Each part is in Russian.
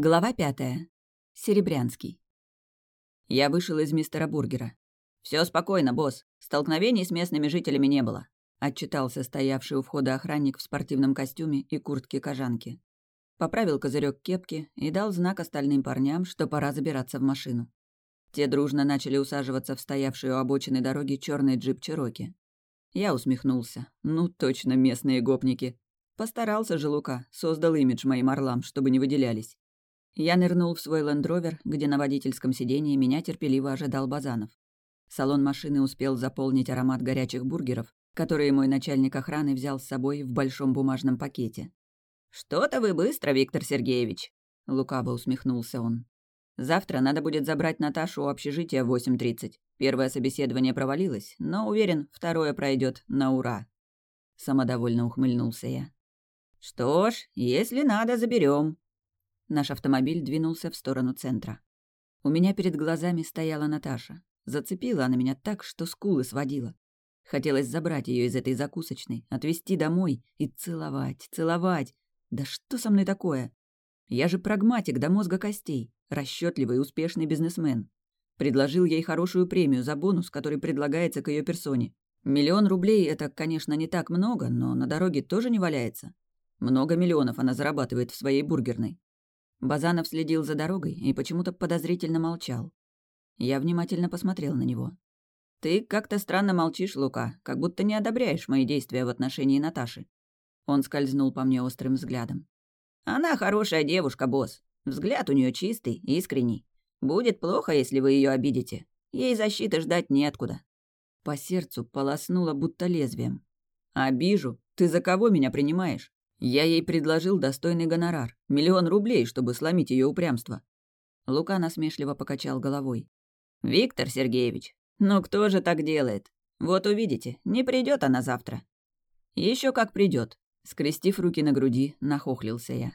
Глава пятая. Серебрянский. Я вышел из мистера Бургера. Все спокойно, босс. Столкновений с местными жителями не было», — отчитался стоявший у входа охранник в спортивном костюме и куртке-кожанки. Поправил козырек кепки и дал знак остальным парням, что пора забираться в машину. Те дружно начали усаживаться в стоявшую у обочины дороги черный джип Чироки. Я усмехнулся. Ну, точно местные гопники. Постарался же Лука, создал имидж моим орлам, чтобы не выделялись. Я нырнул в свой лендровер, где на водительском сидении меня терпеливо ожидал Базанов. Салон машины успел заполнить аромат горячих бургеров, которые мой начальник охраны взял с собой в большом бумажном пакете. «Что-то вы быстро, Виктор Сергеевич!» — лукаво усмехнулся он. «Завтра надо будет забрать Наташу у общежития в 8.30. Первое собеседование провалилось, но, уверен, второе пройдет на ура». Самодовольно ухмыльнулся я. «Что ж, если надо, заберем, Наш автомобиль двинулся в сторону центра. У меня перед глазами стояла Наташа. Зацепила она меня так, что скулы сводила. Хотелось забрать ее из этой закусочной, отвезти домой и целовать, целовать. Да что со мной такое? Я же прагматик до мозга костей, расчетливый и успешный бизнесмен. Предложил ей хорошую премию за бонус, который предлагается к ее персоне. Миллион рублей — это, конечно, не так много, но на дороге тоже не валяется. Много миллионов она зарабатывает в своей бургерной. Базанов следил за дорогой и почему-то подозрительно молчал. Я внимательно посмотрел на него. «Ты как-то странно молчишь, Лука, как будто не одобряешь мои действия в отношении Наташи». Он скользнул по мне острым взглядом. «Она хорошая девушка, босс. Взгляд у нее чистый, искренний. Будет плохо, если вы ее обидите. Ей защиты ждать неоткуда». По сердцу полоснуло будто лезвием. «Обижу? Ты за кого меня принимаешь? Я ей предложил достойный гонорар, миллион рублей, чтобы сломить ее упрямство. Лука насмешливо покачал головой. «Виктор Сергеевич, ну кто же так делает? Вот увидите, не придет она завтра». Еще как придет. скрестив руки на груди, нахохлился я.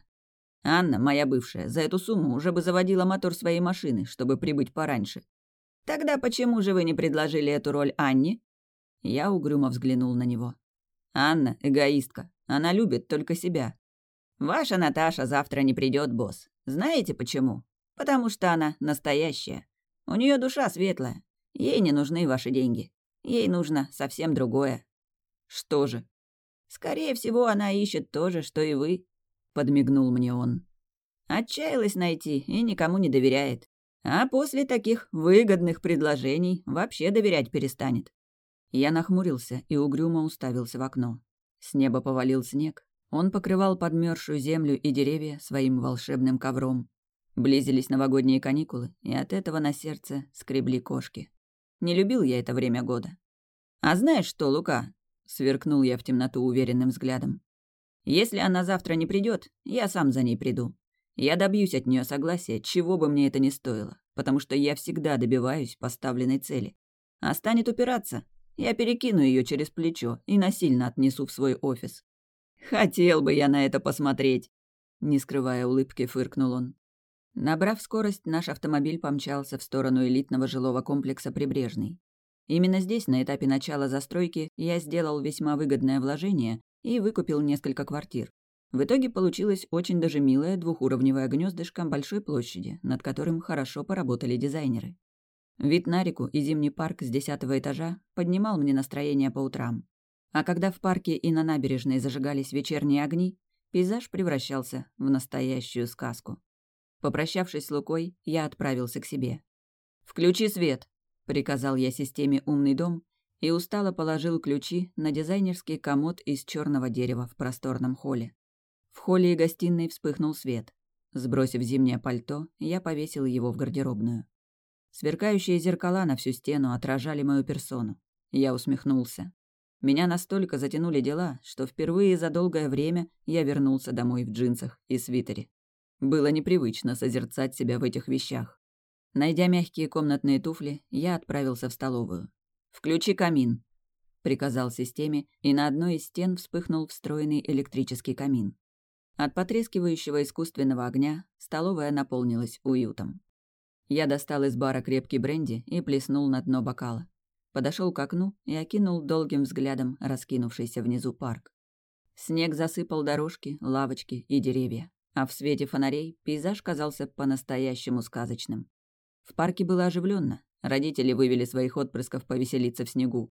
«Анна, моя бывшая, за эту сумму уже бы заводила мотор своей машины, чтобы прибыть пораньше. Тогда почему же вы не предложили эту роль Анне?» Я угрюмо взглянул на него. «Анна — эгоистка. Она любит только себя. Ваша Наташа завтра не придет, босс. Знаете почему? Потому что она настоящая. У нее душа светлая. Ей не нужны ваши деньги. Ей нужно совсем другое. Что же? Скорее всего, она ищет то же, что и вы, подмигнул мне он. Отчаялась найти и никому не доверяет. А после таких выгодных предложений вообще доверять перестанет. Я нахмурился и угрюмо уставился в окно. С неба повалил снег. Он покрывал подмерзшую землю и деревья своим волшебным ковром. Близились новогодние каникулы, и от этого на сердце скребли кошки. Не любил я это время года. «А знаешь что, Лука?» — сверкнул я в темноту уверенным взглядом. «Если она завтра не придет, я сам за ней приду. Я добьюсь от нее согласия, чего бы мне это ни стоило, потому что я всегда добиваюсь поставленной цели. А станет упираться, я перекину ее через плечо и насильно отнесу в свой офис. Хотел бы я на это посмотреть, не скрывая улыбки, фыркнул он. Набрав скорость, наш автомобиль помчался в сторону элитного жилого комплекса «Прибрежный». Именно здесь, на этапе начала застройки, я сделал весьма выгодное вложение и выкупил несколько квартир. В итоге получилось очень даже милое двухуровневое гнездышко большой площади, над которым хорошо поработали дизайнеры. Вид на реку и зимний парк с десятого этажа поднимал мне настроение по утрам. А когда в парке и на набережной зажигались вечерние огни, пейзаж превращался в настоящую сказку. Попрощавшись с Лукой, я отправился к себе. «Включи свет!» — приказал я системе «Умный дом» и устало положил ключи на дизайнерский комод из черного дерева в просторном холле. В холле и гостиной вспыхнул свет. Сбросив зимнее пальто, я повесил его в гардеробную. Сверкающие зеркала на всю стену отражали мою персону. Я усмехнулся. Меня настолько затянули дела, что впервые за долгое время я вернулся домой в джинсах и свитере. Было непривычно созерцать себя в этих вещах. Найдя мягкие комнатные туфли, я отправился в столовую. «Включи камин», — приказал системе, и на одной из стен вспыхнул встроенный электрический камин. От потрескивающего искусственного огня столовая наполнилась уютом. Я достал из бара крепкий бренди и плеснул на дно бокала. Подошел к окну и окинул долгим взглядом раскинувшийся внизу парк. Снег засыпал дорожки, лавочки и деревья. а в свете фонарей пейзаж казался по-настоящему сказочным. В парке было оживленно. Родители вывели своих отпрысков повеселиться в снегу.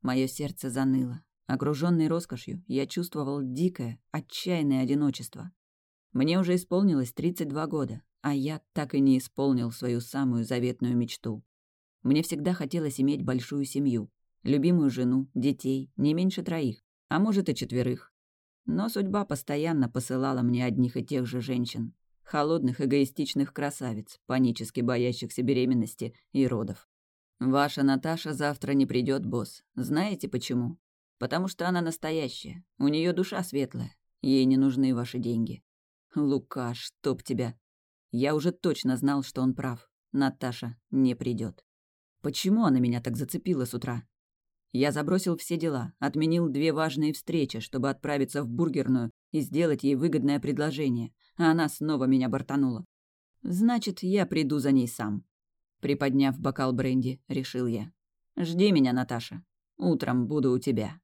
Мое сердце заныло. Окруженный роскошью, я чувствовал дикое, отчаянное одиночество. Мне уже исполнилось 32 года, а я так и не исполнил свою самую заветную мечту. Мне всегда хотелось иметь большую семью, любимую жену, детей, не меньше троих, а может и четверых. Но судьба постоянно посылала мне одних и тех же женщин. Холодных, эгоистичных красавиц, панически боящихся беременности и родов. Ваша Наташа завтра не придет, босс. Знаете почему? Потому что она настоящая. У нее душа светлая. Ей не нужны ваши деньги. Лука, чтоб тебя. Я уже точно знал, что он прав. Наташа не придет. Почему она меня так зацепила с утра? Я забросил все дела, отменил две важные встречи, чтобы отправиться в бургерную и сделать ей выгодное предложение, а она снова меня бортанула. Значит, я приду за ней сам. Приподняв бокал бренди, решил я. Жди меня, Наташа. Утром буду у тебя.